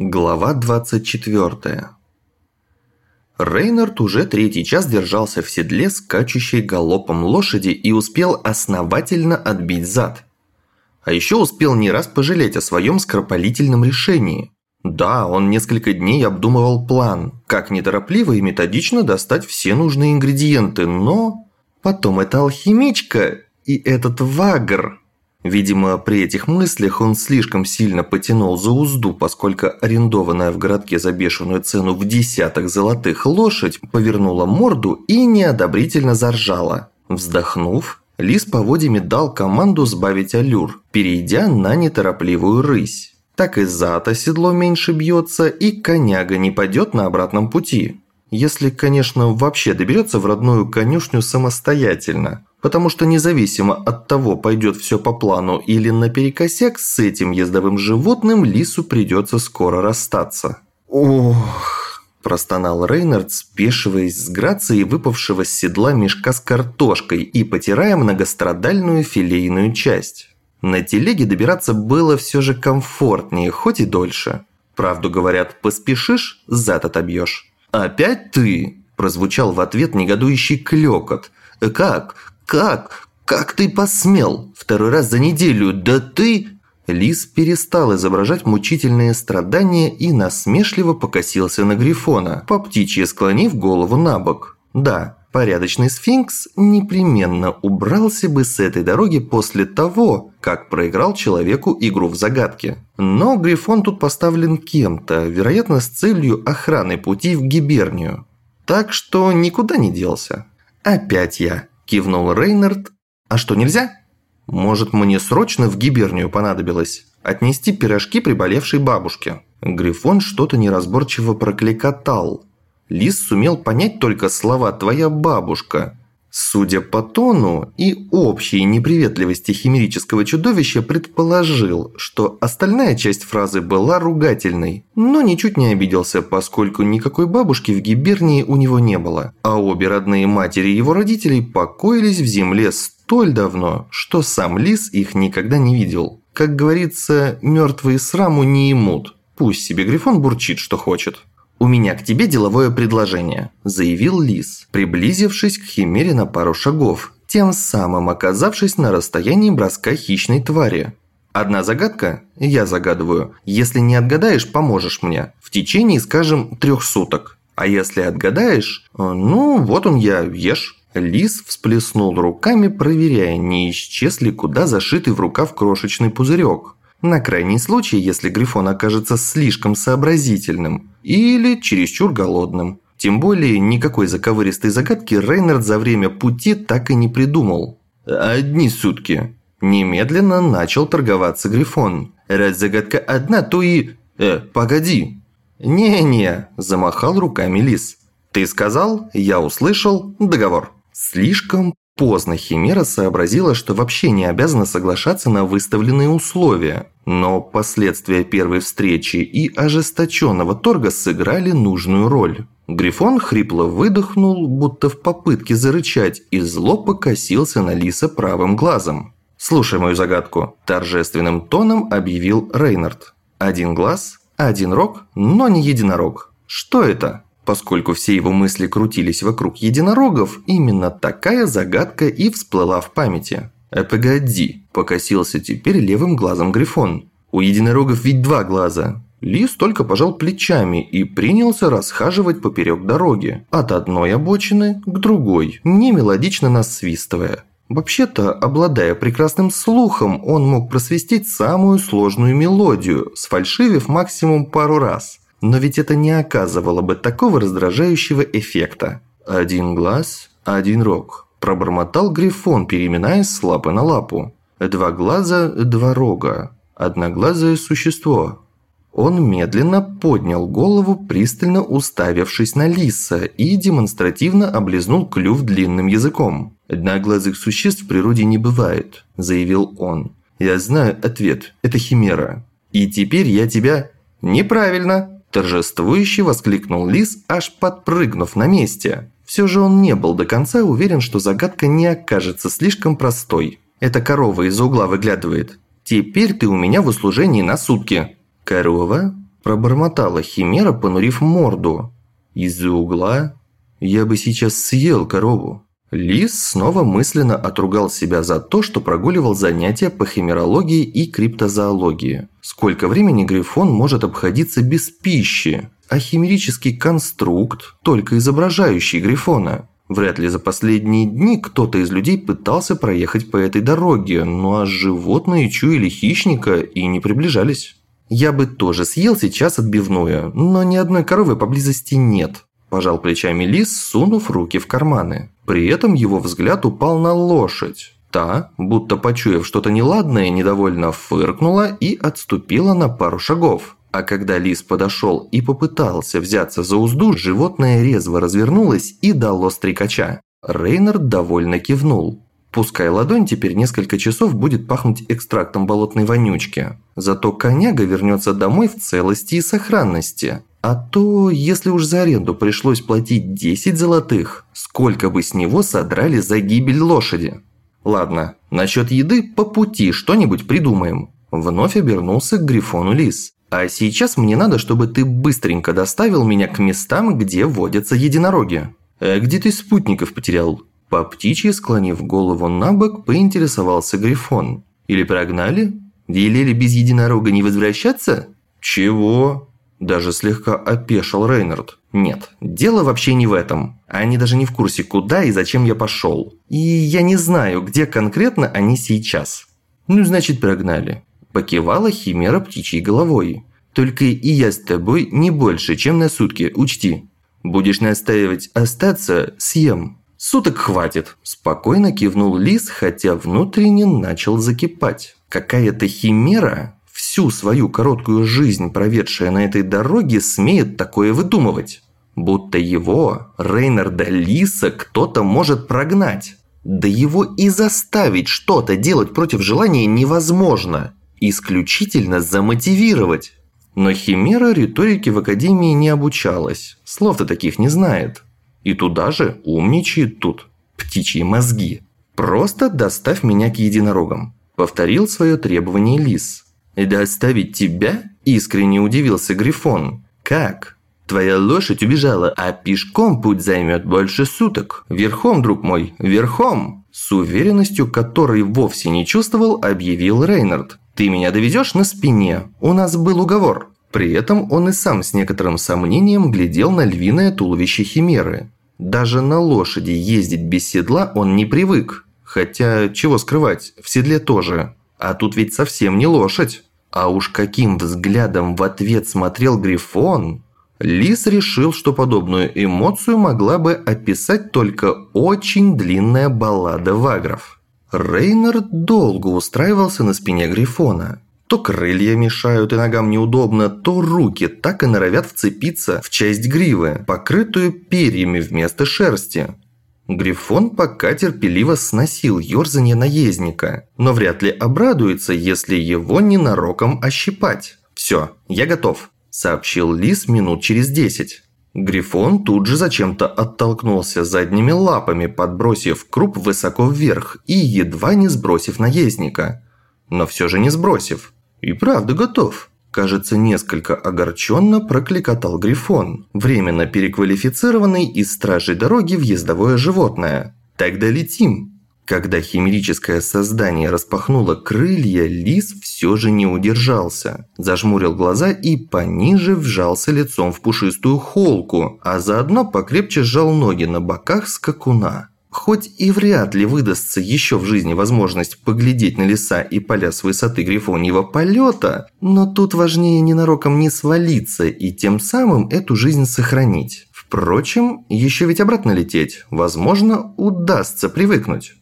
Глава 24 Рейнард уже третий час держался в седле, скачущей галопом лошади и успел основательно отбить зад. А еще успел не раз пожалеть о своем скоропалительном решении. Да, он несколько дней обдумывал план, как неторопливо и методично достать все нужные ингредиенты, но... Потом эта алхимичка и этот вагр... Видимо, при этих мыслях он слишком сильно потянул за узду, поскольку арендованная в городке за бешеную цену в десяток золотых лошадь повернула морду и неодобрительно заржала. Вздохнув, Лис поводьями дал команду сбавить аллюр, перейдя на неторопливую рысь. Так и зато седло меньше бьется, и коняга не пойдет на обратном пути. Если, конечно, вообще доберется в родную конюшню самостоятельно. Потому что независимо от того, пойдет все по плану или наперекосяк, с этим ездовым животным лису придется скоро расстаться. «Ох!» – простонал Рейнард, спешиваясь с грацией выпавшего с седла мешка с картошкой и потирая многострадальную филейную часть. На телеге добираться было все же комфортнее, хоть и дольше. Правду говорят, поспешишь – зад отобьешь. «Опять ты?» – прозвучал в ответ негодующий клёкот. «Как? «Как? Как ты посмел? Второй раз за неделю? Да ты...» Лис перестал изображать мучительные страдания и насмешливо покосился на Грифона, по птичьи склонив голову на бок. Да, порядочный сфинкс непременно убрался бы с этой дороги после того, как проиграл человеку игру в загадки. Но Грифон тут поставлен кем-то, вероятно, с целью охраны пути в Гибернию. Так что никуда не делся. Опять я. Кивнул Рейнард. «А что, нельзя?» «Может, мне срочно в гибернию понадобилось? Отнести пирожки приболевшей бабушке?» Грифон что-то неразборчиво прокликотал. Лис сумел понять только слова «твоя бабушка», Судя по тону и общей неприветливости химерического чудовища, предположил, что остальная часть фразы была ругательной, но ничуть не обиделся, поскольку никакой бабушки в гибернии у него не было, а обе родные матери его родителей покоились в земле столь давно, что сам лис их никогда не видел. Как говорится, мертвые сраму не имут. Пусть себе Грифон бурчит, что хочет. «У меня к тебе деловое предложение», – заявил Лис, приблизившись к Химере на пару шагов, тем самым оказавшись на расстоянии броска хищной твари. «Одна загадка? Я загадываю. Если не отгадаешь, поможешь мне. В течение, скажем, трех суток. А если отгадаешь, ну, вот он я, ешь». Лис всплеснул руками, проверяя, не исчез ли куда зашитый в рукав крошечный пузырек. На крайний случай, если Грифон окажется слишком сообразительным или чересчур голодным. Тем более, никакой заковыристой загадки Рейнард за время пути так и не придумал. «Одни сутки». Немедленно начал торговаться Грифон. «Раз загадка одна, то и...» «Э, погоди». «Не-не», – замахал руками Лис. «Ты сказал, я услышал, договор». Слишком Поздно Химера сообразила, что вообще не обязана соглашаться на выставленные условия, но последствия первой встречи и ожесточенного торга сыграли нужную роль. Грифон хрипло выдохнул, будто в попытке зарычать, и зло покосился на Лиса правым глазом. «Слушай мою загадку», – торжественным тоном объявил Рейнард. «Один глаз, один рог, но не единорог. Что это?» Поскольку все его мысли крутились вокруг единорогов, именно такая загадка и всплыла в памяти. «А погоди», – покосился теперь левым глазом Грифон. «У единорогов ведь два глаза». Лис только пожал плечами и принялся расхаживать поперек дороги. От одной обочины к другой, немелодично насвистывая. Вообще-то, обладая прекрасным слухом, он мог просвистеть самую сложную мелодию, сфальшивив максимум пару раз – но ведь это не оказывало бы такого раздражающего эффекта. «Один глаз, один рог», – пробормотал Грифон, переминаясь с лапы на лапу. «Два глаза, два рога. Одноглазое существо». Он медленно поднял голову, пристально уставившись на лиса, и демонстративно облизнул клюв длинным языком. «Одноглазых существ в природе не бывает», – заявил он. «Я знаю ответ. Это химера. И теперь я тебя...» «Неправильно!» Торжествующе воскликнул Лис, аж подпрыгнув на месте. Все же он не был до конца уверен, что загадка не окажется слишком простой. Эта корова из угла выглядывает. «Теперь ты у меня в услужении на сутки». «Корова?» – Пробормотала Химера, понурив морду. Из-за угла я бы сейчас съел корову. Лис снова мысленно отругал себя за то, что прогуливал занятия по химерологии и криптозоологии. Сколько времени Грифон может обходиться без пищи? А химерический конструкт, только изображающий Грифона. Вряд ли за последние дни кто-то из людей пытался проехать по этой дороге, ну а животные чуяли хищника и не приближались. Я бы тоже съел сейчас отбивную, но ни одной коровы поблизости нет. Пожал плечами лис, сунув руки в карманы. При этом его взгляд упал на лошадь. Та, будто почуяв что-то неладное, недовольно фыркнула и отступила на пару шагов. А когда лис подошел и попытался взяться за узду, животное резво развернулось и дало стрекача. Рейнард довольно кивнул. Пускай ладонь теперь несколько часов будет пахнуть экстрактом болотной вонючки. Зато коняга вернется домой в целости и сохранности. А то, если уж за аренду пришлось платить 10 золотых, сколько бы с него содрали за гибель лошади. Ладно, насчет еды по пути что-нибудь придумаем. Вновь обернулся к Грифону Лис. А сейчас мне надо, чтобы ты быстренько доставил меня к местам, где водятся единороги. А где ты спутников потерял? По птичьи, склонив голову на бок, поинтересовался Грифон. Или прогнали? Велели без единорога не возвращаться? Чего? Даже слегка опешил Рейнард. Нет, дело вообще не в этом. Они даже не в курсе, куда и зачем я пошел. И я не знаю, где конкретно они сейчас. Ну, значит, прогнали. Покивала Химера птичьей головой. Только и я с тобой не больше, чем на сутки, учти. Будешь настаивать остаться, съем. Суток хватит. Спокойно кивнул Лис, хотя внутренне начал закипать. Какая-то химера всю свою короткую жизнь, проведшая на этой дороге, смеет такое выдумывать. Будто его, Рейнарда Лиса, кто-то может прогнать. Да его и заставить что-то делать против желания невозможно. Исключительно замотивировать. Но Химера риторике в Академии не обучалась. Слов-то таких не знает. И туда же умничает тут. Птичьи мозги. Просто доставь меня к единорогам. Повторил свое требование Лис. «Доставить тебя?» – искренне удивился Грифон. «Как?» Твоя лошадь убежала, а пешком путь займет больше суток. Верхом, друг мой, верхом!» С уверенностью, которой вовсе не чувствовал, объявил Рейнард. «Ты меня довезешь на спине. У нас был уговор». При этом он и сам с некоторым сомнением глядел на львиное туловище Химеры. Даже на лошади ездить без седла он не привык. Хотя, чего скрывать, в седле тоже. А тут ведь совсем не лошадь. А уж каким взглядом в ответ смотрел Грифон, Лис решил, что подобную эмоцию могла бы описать только очень длинная баллада вагров. Рейнард долго устраивался на спине Грифона. То крылья мешают и ногам неудобно, то руки так и норовят вцепиться в часть гривы, покрытую перьями вместо шерсти. Грифон пока терпеливо сносил ёрзанье наездника, но вряд ли обрадуется, если его ненароком ощипать. «Все, я готов», – сообщил Лис минут через десять. Грифон тут же зачем-то оттолкнулся задними лапами, подбросив круп высоко вверх и едва не сбросив наездника. Но все же не сбросив. И правда готов. Кажется, несколько огорченно прокликотал Грифон, временно переквалифицированный из стражей дороги в ездовое животное. «Тогда летим!» Когда химерическое создание распахнуло крылья, лис все же не удержался. Зажмурил глаза и пониже вжался лицом в пушистую холку, а заодно покрепче сжал ноги на боках скакуна. Хоть и вряд ли выдастся еще в жизни возможность поглядеть на леса и поля с высоты грифоньего полета, но тут важнее ненароком не свалиться и тем самым эту жизнь сохранить. Впрочем, еще ведь обратно лететь, возможно, удастся привыкнуть.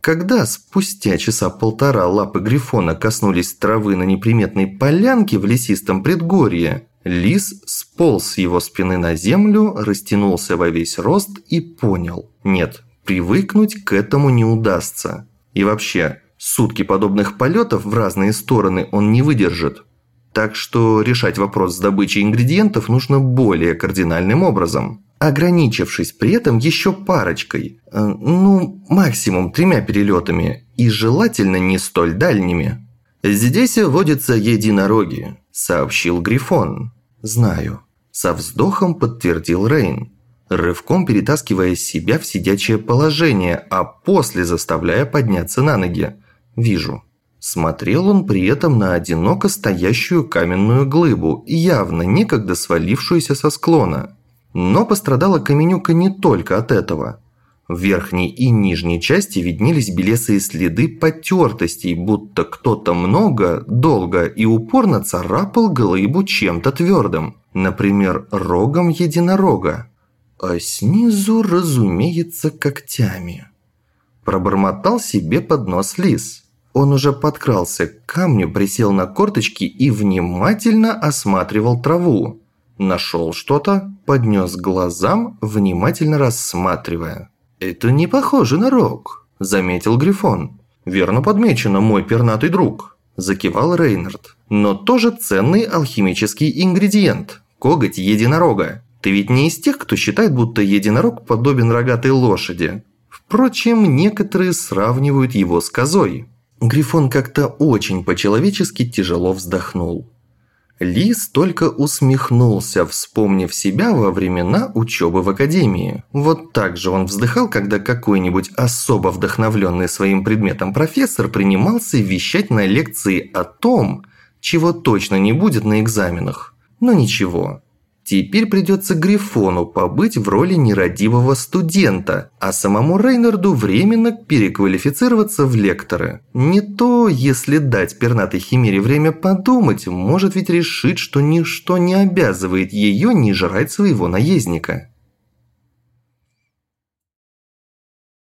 Когда спустя часа полтора лапы Грифона коснулись травы на неприметной полянке в лесистом предгорье, Лис сполз с его спины на землю, растянулся во весь рост и понял. Нет, привыкнуть к этому не удастся. И вообще, сутки подобных полетов в разные стороны он не выдержит. Так что решать вопрос с добычей ингредиентов нужно более кардинальным образом. Ограничившись при этом еще парочкой, э, ну, максимум тремя перелетами, и желательно не столь дальними. Здесь водятся единороги. сообщил Грифон. «Знаю». Со вздохом подтвердил Рейн, рывком перетаскивая себя в сидячее положение, а после заставляя подняться на ноги. «Вижу». Смотрел он при этом на одиноко стоящую каменную глыбу, явно некогда свалившуюся со склона. Но пострадала Каменюка не только от этого. В верхней и нижней части виднелись белесые следы потертостей, будто кто-то много, долго и упорно царапал глыбу чем-то твердым. Например, рогом единорога. А снизу, разумеется, когтями. Пробормотал себе под нос лис. Он уже подкрался к камню, присел на корточки и внимательно осматривал траву. Нашел что-то, поднес к глазам, внимательно рассматривая. «Это не похоже на рог», – заметил Грифон. «Верно подмечено, мой пернатый друг», – закивал Рейнард. «Но тоже ценный алхимический ингредиент – коготь единорога. Ты ведь не из тех, кто считает, будто единорог подобен рогатой лошади. Впрочем, некоторые сравнивают его с козой». Грифон как-то очень по-человечески тяжело вздохнул. Лис только усмехнулся, вспомнив себя во времена учебы в академии. Вот так же он вздыхал, когда какой-нибудь особо вдохновленный своим предметом профессор принимался вещать на лекции о том, чего точно не будет на экзаменах. Но ничего, Теперь придется Грифону побыть в роли нерадивого студента, а самому Рейнарду временно переквалифицироваться в лекторы. Не то, если дать пернатой химере время подумать, может ведь решить, что ничто не обязывает ее не жрать своего наездника.